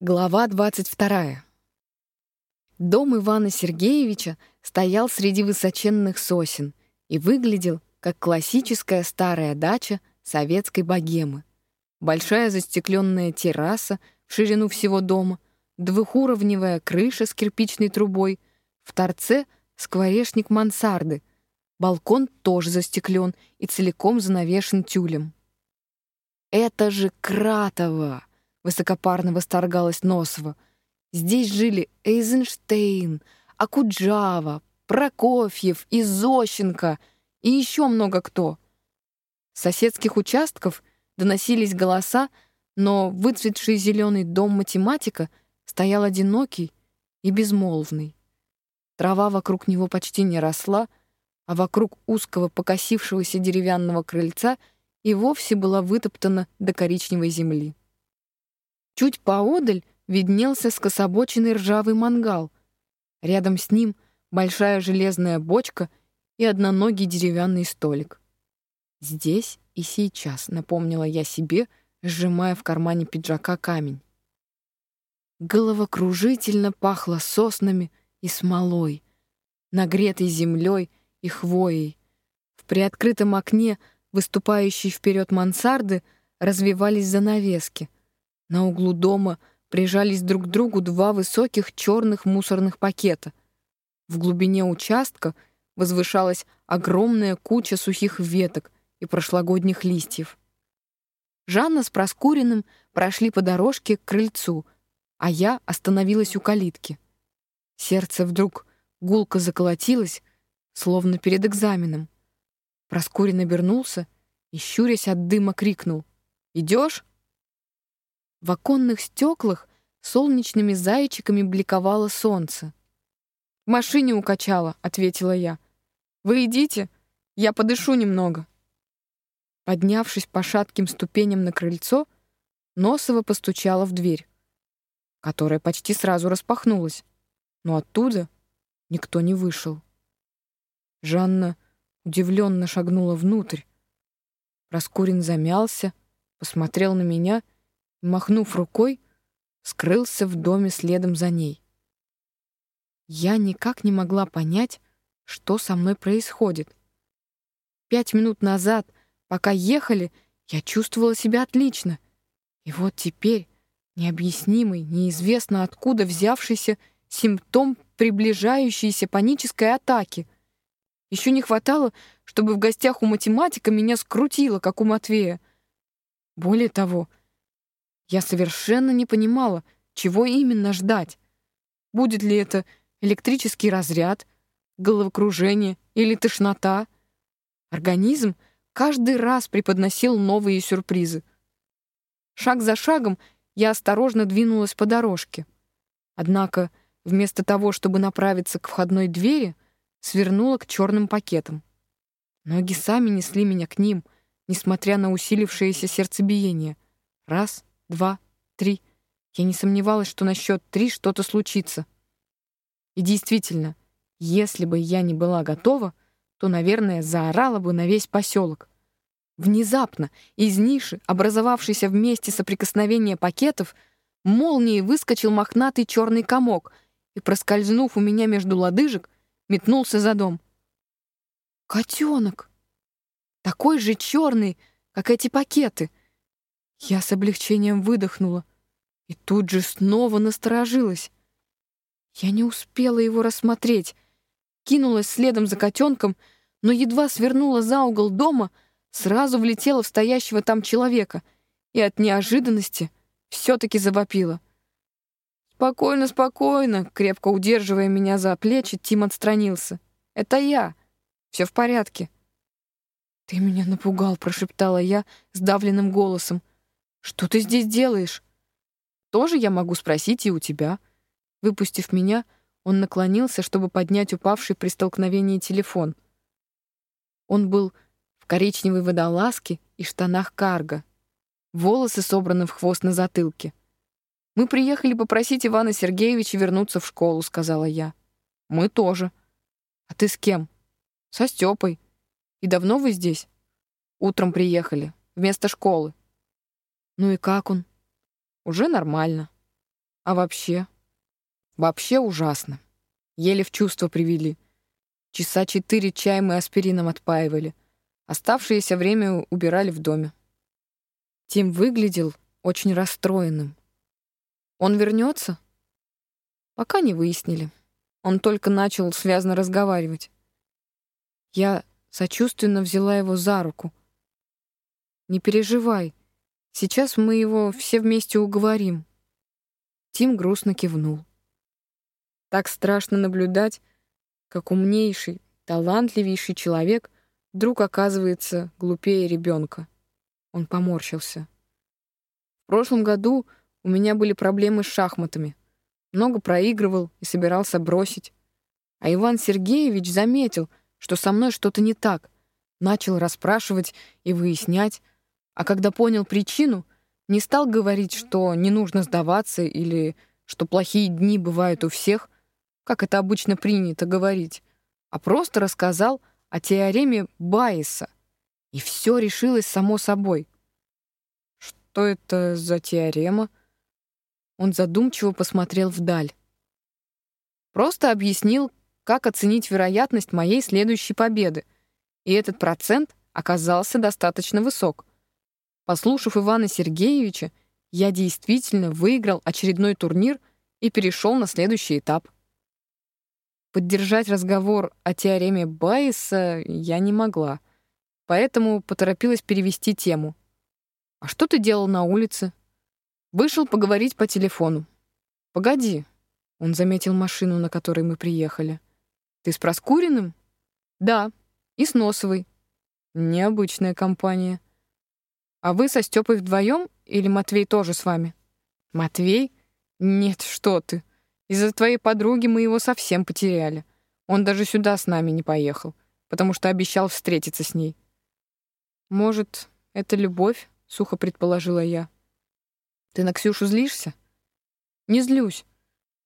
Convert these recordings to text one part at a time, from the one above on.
Глава 22. Дом Ивана Сергеевича стоял среди высоченных сосен и выглядел как классическая старая дача советской богемы. Большая застекленная терраса в ширину всего дома, двухуровневая крыша с кирпичной трубой, в торце скворечник мансарды, балкон тоже застеклен и целиком занавешен тюлем. «Это же Кратово!» Высокопарно восторгалась Носова. Здесь жили Эйзенштейн, Акуджава, Прокофьев и Зощенко и еще много кто. С соседских участков доносились голоса, но выцветший зеленый дом математика стоял одинокий и безмолвный. Трава вокруг него почти не росла, а вокруг узкого покосившегося деревянного крыльца и вовсе была вытоптана до коричневой земли. Чуть поодаль виднелся скособоченный ржавый мангал. Рядом с ним большая железная бочка и одноногий деревянный столик. «Здесь и сейчас», — напомнила я себе, сжимая в кармане пиджака камень. Головокружительно пахло соснами и смолой, нагретой землей и хвоей. В приоткрытом окне, выступающей вперед мансарды, развивались занавески — на углу дома прижались друг к другу два высоких черных мусорных пакета. В глубине участка возвышалась огромная куча сухих веток и прошлогодних листьев. Жанна с Проскуриным прошли по дорожке к крыльцу, а я остановилась у калитки. Сердце вдруг гулко заколотилось, словно перед экзаменом. Проскурин обернулся и, щурясь от дыма, крикнул «Идешь?» В оконных стеклах солнечными зайчиками бликовало солнце. «В машине укачала», — ответила я. «Вы идите, я подышу немного». Поднявшись по шатким ступеням на крыльцо, Носова постучала в дверь, которая почти сразу распахнулась, но оттуда никто не вышел. Жанна удивленно шагнула внутрь. Раскурин замялся, посмотрел на меня — махнув рукой, скрылся в доме следом за ней. Я никак не могла понять, что со мной происходит. Пять минут назад, пока ехали, я чувствовала себя отлично. И вот теперь необъяснимый, неизвестно откуда взявшийся симптом приближающейся панической атаки. Еще не хватало, чтобы в гостях у математика меня скрутило, как у Матвея. Более того, я совершенно не понимала, чего именно ждать. Будет ли это электрический разряд, головокружение или тошнота? Организм каждый раз преподносил новые сюрпризы. Шаг за шагом я осторожно двинулась по дорожке. Однако вместо того, чтобы направиться к входной двери, свернула к черным пакетам. Ноги сами несли меня к ним, несмотря на усилившееся сердцебиение. Раз, два, три. Я не сомневалась, что на счет три что-то случится. И действительно, если бы я не была готова, то, наверное, заорала бы на весь поселок. Внезапно из ниши, образовавшейся в месте соприкосновения пакетов, молнией выскочил мохнатый черный комок и, проскользнув у меня между лодыжек, метнулся за дом. Котенок! Такой же черный, как эти пакеты — я с облегчением выдохнула и тут же снова насторожилась. Я не успела его рассмотреть. Кинулась следом за котенком, но едва свернула за угол дома, сразу влетела в стоящего там человека и от неожиданности все-таки завопила. «Спокойно, спокойно», — крепко удерживая меня за плечи, Тим отстранился. «Это я. Все в порядке». «Ты меня напугал», — прошептала я сдавленным голосом. «Что ты здесь делаешь?» «Тоже я могу спросить и у тебя». Выпустив меня, он наклонился, чтобы поднять упавший при столкновении телефон. Он был в коричневой водолазке и штанах карго. Волосы собраны в хвост на затылке. «Мы приехали попросить Ивана Сергеевича вернуться в школу», — сказала я. «Мы тоже». «А ты с кем?» «Со Степой. И давно вы здесь?» «Утром приехали. Вместо школы». Ну и как он? Уже нормально. А вообще? Вообще ужасно. Еле в чувство привели. Часа четыре чай мы аспирином отпаивали. Оставшееся время убирали в доме. Тим выглядел очень расстроенным. Он вернется? Пока не выяснили. Он только начал связно разговаривать. Я сочувственно взяла его за руку. «Не переживай. Сейчас мы его все вместе уговорим». Тим грустно кивнул. Так страшно наблюдать, как умнейший, талантливейший человек вдруг оказывается глупее ребенка. Он поморщился. В прошлом году у меня были проблемы с шахматами. Много проигрывал и собирался бросить. А Иван Сергеевич заметил, что со мной что-то не так. Начал расспрашивать и выяснять. А когда понял причину, не стал говорить, что не нужно сдаваться или что плохие дни бывают у всех, как это обычно принято говорить, а просто рассказал о теореме Байеса. И все решилось само собой. Что это за теорема? Он задумчиво посмотрел вдаль. Просто объяснил, как оценить вероятность моей следующей победы. И этот процент оказался достаточно высок. Послушав Ивана Сергеевича, я действительно выиграл очередной турнир и перешел на следующий этап. Поддержать разговор о теореме Байеса я не могла, поэтому поторопилась перевести тему. «А что ты делал на улице?» Вышел поговорить по телефону. «Погоди», — он заметил машину, на которой мы приехали. «Ты с Проскуриным?» «Да, и с Носовой». «Необычная компания». «А вы со Стёпой вдвоем или Матвей тоже с вами?» «Матвей? Нет, что ты. Из-за твоей подруги мы его совсем потеряли. Он даже сюда с нами не поехал, потому что обещал встретиться с ней. Может, это любовь, сухо предположила я. Ты на Ксюшу злишься? Не злюсь,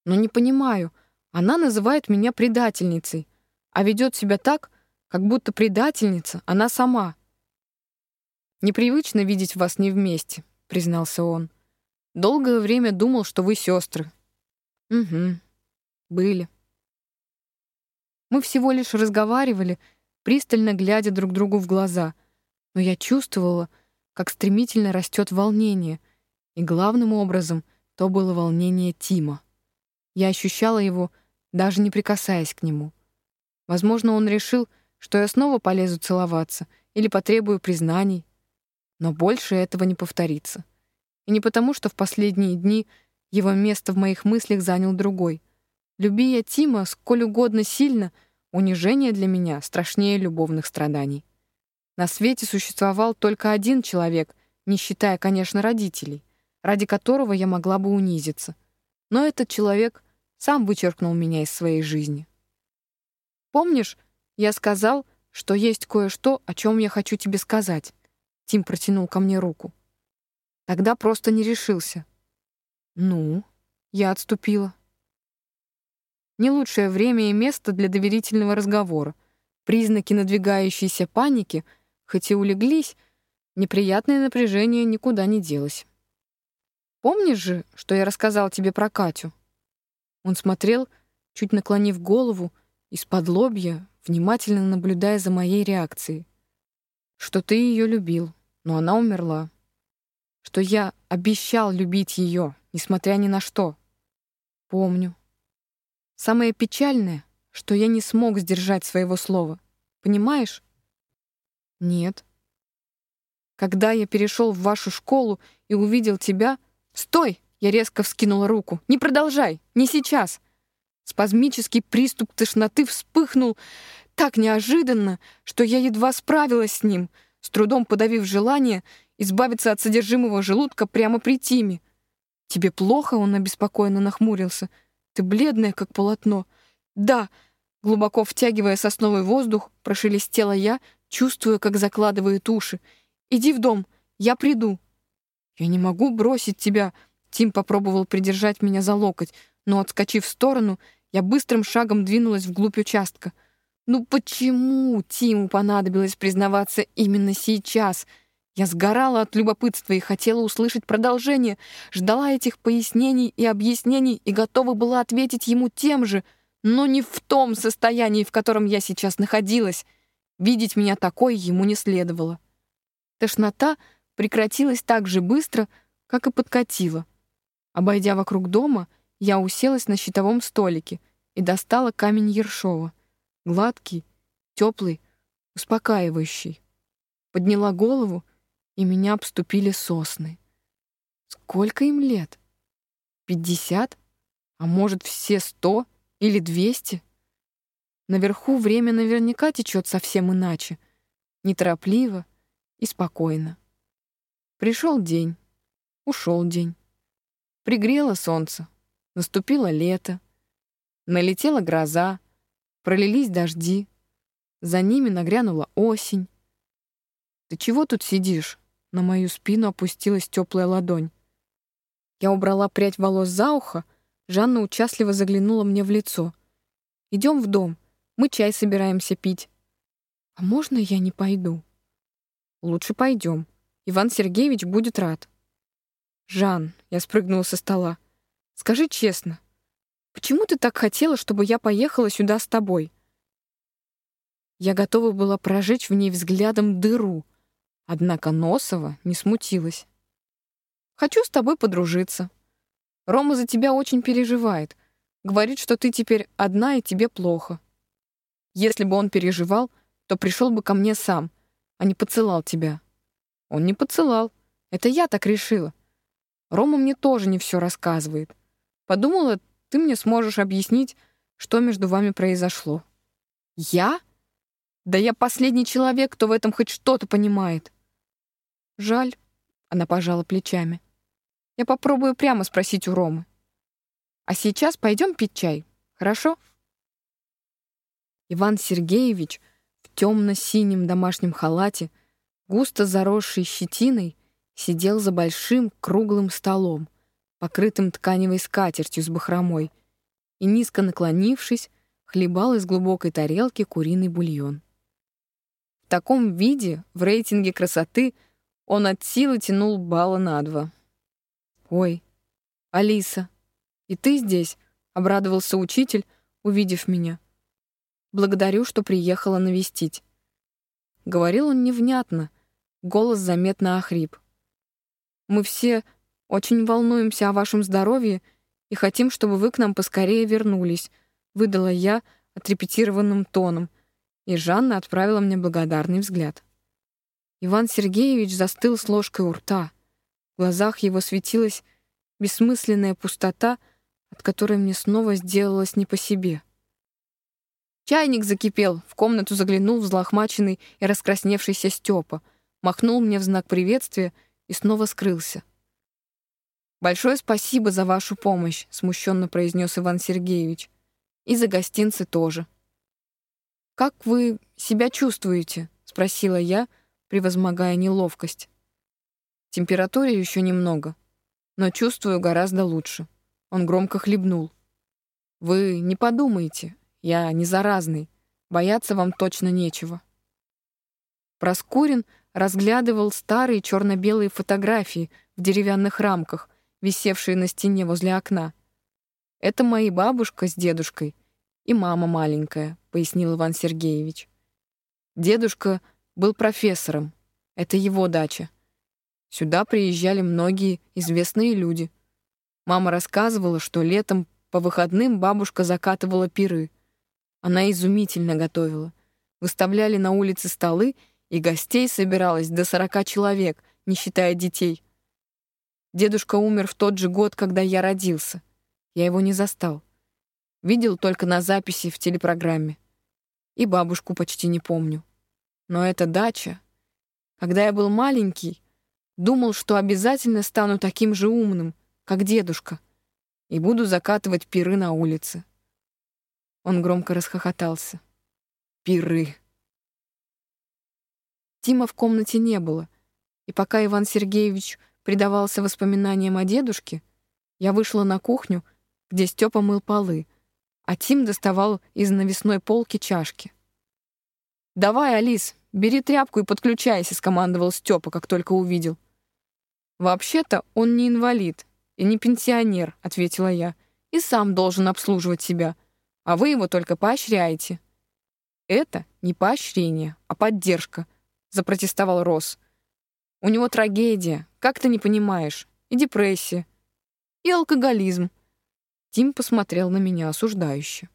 но не понимаю. Она называет меня предательницей, а ведет себя так, как будто предательница она сама. Непривычно видеть вас не вместе, признался он. Долгое время думал, что вы сестры, Угу. Были. Мы всего лишь разговаривали, пристально глядя друг другу в глаза, но я чувствовала, как стремительно растет волнение, и главным образом то было волнение Тима. Я ощущала его, даже не прикасаясь к нему. Возможно, он решил, что я снова полезу целоваться или потребую признаний, но больше этого не повторится. И не потому, что в последние дни его место в моих мыслях занял другой. Люби я Тима сколь угодно сильно, унижение для меня страшнее любовных страданий. На свете существовал только один человек, не считая, конечно, родителей, ради которого я могла бы унизиться. Но этот человек сам вычеркнул меня из своей жизни. Помнишь, я сказал, что есть кое-что, о чем я хочу тебе сказать. Тим протянул ко мне руку. Тогда просто не решился. Ну, я отступила. Не лучшее время и место для доверительного разговора. Признаки надвигающейся паники, хоть и улеглись, неприятное напряжение никуда не делось. Помнишь же, что я рассказал тебе про Катю? Он смотрел, чуть наклонив голову, из-под лобья, внимательно наблюдая за моей реакцией. Что ты ее любил, но она умерла. Что я обещал любить ее, несмотря ни на что. Помню. Самое печальное, что я не смог сдержать своего слова. Понимаешь? Нет. Когда я перешел в вашу школу и увидел тебя... Стой! Я резко вскинула руку. Не продолжай! Не сейчас! Спазмический приступ тошноты вспыхнул так неожиданно, что я едва справилась с ним, с трудом подавив желание избавиться от содержимого желудка прямо при Тиме. «Тебе плохо?» — он обеспокоенно нахмурился. «Ты бледная, как полотно». «Да!» — глубоко втягивая сосновый воздух, прошелестела я, чувствуя, как закладывает уши. «Иди в дом, я приду». «Я не могу бросить тебя», — Тим попробовал придержать меня за локоть, но, отскочив в сторону, я быстрым шагом двинулась вглубь участка. «Ну почему Тиму понадобилось признаваться именно сейчас?» Я сгорала от любопытства и хотела услышать продолжение, ждала этих пояснений и объяснений и готова была ответить ему тем же, но не в том состоянии, в котором я сейчас находилась. Видеть меня такой ему не следовало. Тошнота прекратилась так же быстро, как и подкатила. Обойдя вокруг дома, я уселась на щитовом столике и достала камень Ершова. Гладкий, теплый, успокаивающий. Подняла голову, и меня обступили сосны. Сколько им лет? Пятьдесят? А может, все сто или двести? Наверху время наверняка течет совсем иначе. Неторопливо и спокойно. Пришел день, ушел день. Пригрело солнце, наступило лето. Налетела гроза, пролились дожди. За ними нагрянула осень. «Ты чего тут сидишь?» На мою спину опустилась теплая ладонь. Я убрала прядь волос за ухо, Жанна участливо заглянула мне в лицо. «Идем в дом, мы чай собираемся пить». «А можно я не пойду?» «Лучше пойдем. Иван Сергеевич будет рад». «Жан», — я спрыгнула со стола, — «скажи честно, почему ты так хотела, чтобы я поехала сюда с тобой?» Я готова была прожечь в ней взглядом дыру, Однако Носова не смутилась. «Хочу с тобой подружиться. Рома за тебя очень переживает. Говорит, что ты теперь одна и тебе плохо. Если бы он переживал, то пришел бы ко мне сам, а не поцелал тебя. Он не поцелал. Это я так решила. Рома мне тоже не все рассказывает. Подумала, ты мне сможешь объяснить, что между вами произошло. Я? Да я последний человек, кто в этом хоть что-то понимает. Жаль, она пожала плечами. Я попробую прямо спросить у Ромы. А сейчас пойдем пить чай, хорошо? Иван Сергеевич в темно-синем домашнем халате, густо заросший щетиной, сидел за большим круглым столом, покрытым тканевой скатертью с бахромой, и, низко наклонившись, хлебал из глубокой тарелки куриный бульон. В таком виде в рейтинге красоты — он от силы тянул балла на два. «Ой, Алиса, и ты здесь?» — обрадовался учитель, увидев меня. «Благодарю, что приехала навестить». Говорил он невнятно, голос заметно охрип. «Мы все очень волнуемся о вашем здоровье и хотим, чтобы вы к нам поскорее вернулись», — выдала я отрепетированным тоном, и Жанна отправила мне благодарный взгляд. Иван Сергеевич застыл с ложкой у рта. В глазах его светилась бессмысленная пустота, от которой мне снова сделалось не по себе. Чайник закипел, в комнату заглянул взлохмаченный и раскрасневшийся Степа, махнул мне в знак приветствия и снова скрылся. «Большое спасибо за вашу помощь», — смущенно произнес Иван Сергеевич. «И за гостинцы тоже». «Как вы себя чувствуете?» — спросила я, — превозмогая неловкость. Температуре еще немного, но чувствую гораздо лучше. Он громко хлебнул. Вы не подумайте, я не заразный. Бояться вам точно нечего. Проскурин разглядывал старые черно-белые фотографии в деревянных рамках, висевшие на стене возле окна. «Это мои бабушка с дедушкой и мама маленькая», — пояснил Иван Сергеевич. Дедушка был профессором. Это его дача. Сюда приезжали многие известные люди. Мама рассказывала, что летом по выходным бабушка закатывала пиры. Она изумительно готовила. Выставляли на улице столы, и гостей собиралось до сорока человек, не считая детей. Дедушка умер в тот же год, когда я родился. Я его не застал. Видел только на записи в телепрограмме. И бабушку почти не помню. Но эта дача... Когда я был маленький, думал, что обязательно стану таким же умным, как дедушка, и буду закатывать пиры на улице. Он громко расхохотался. Пиры. Тима в комнате не было, и пока Иван Сергеевич предавался воспоминаниям о дедушке, я вышла на кухню, где Степа мыл полы, а Тим доставал из навесной полки чашки. «Давай, Алис, бери тряпку и подключайся», — скомандовал Степа, как только увидел. «Вообще-то он не инвалид и не пенсионер», — ответила я, «и сам должен обслуживать себя, а вы его только поощряете». «Это не поощрение, а поддержка», — запротестовал Росс. «У него трагедия, как ты не понимаешь, и депрессия, и алкоголизм». Тим посмотрел на меня осуждающе.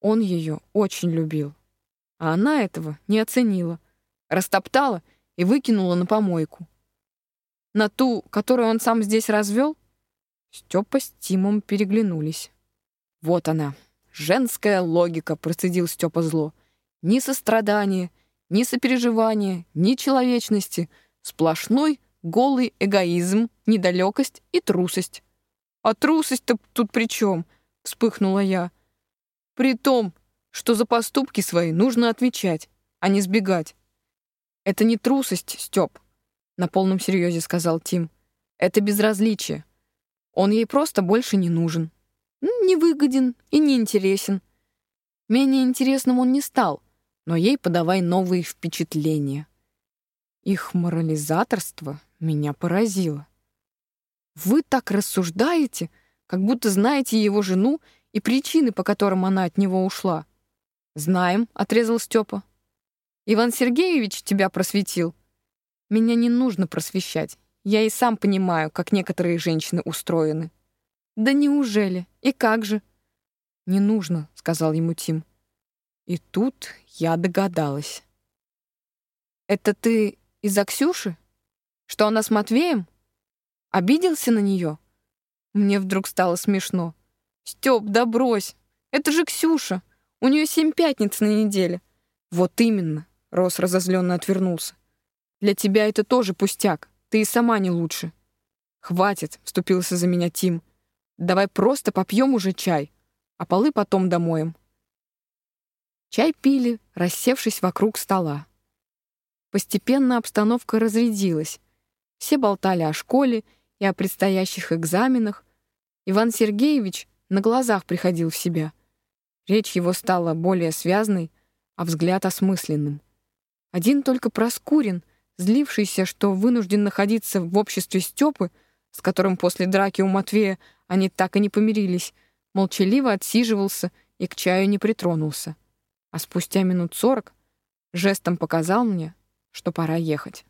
Он ее очень любил. А она этого не оценила. Растоптала и выкинула на помойку. На ту, которую он сам здесь развел, Степа с Тимом переглянулись. Вот она, женская логика, процедил Степа зло. Ни сострадания, ни сопереживания, ни человечности. Сплошной голый эгоизм, недалекость и трусость. «А трусость-то тут при чем?» — вспыхнула я. При том, что за поступки свои нужно отвечать, а не сбегать. Это не трусость, Степ, на полном серьезе сказал Тим. Это безразличие. Он ей просто больше не нужен. Не выгоден и не интересен. Менее интересным он не стал, но ей подавай новые впечатления. Их морализаторство меня поразило. Вы так рассуждаете, как будто знаете его жену и причины, по которым она от него ушла. Знаем, отрезал Степа. Иван Сергеевич тебя просветил. Меня не нужно просвещать. Я и сам понимаю, как некоторые женщины устроены. Да неужели? И как же? Не нужно, сказал ему Тим. И тут я догадалась. Это ты из-за Ксюши? Что она с Матвеем? Обиделся на нее? Мне вдруг стало смешно. Степ, да брось. Это же Ксюша. У нее семь пятниц на неделе. Вот именно. Рос разозленно отвернулся. Для тебя это тоже пустяк. Ты и сама не лучше. Хватит, вступился за меня Тим. Давай просто попьем уже чай, а полы потом домоем. Чай пили, рассевшись вокруг стола. Постепенно обстановка разрядилась. Все болтали о школе и о предстоящих экзаменах. Иван Сергеевич на глазах приходил в себя. Речь его стала более связной, а взгляд осмысленным. Один только Проскурин, злившийся, что вынужден находиться в обществе Степы, с которым после драки у Матвея они так и не помирились, молчаливо отсиживался и к чаю не притронулся. А спустя минут сорок жестом показал мне, что пора ехать.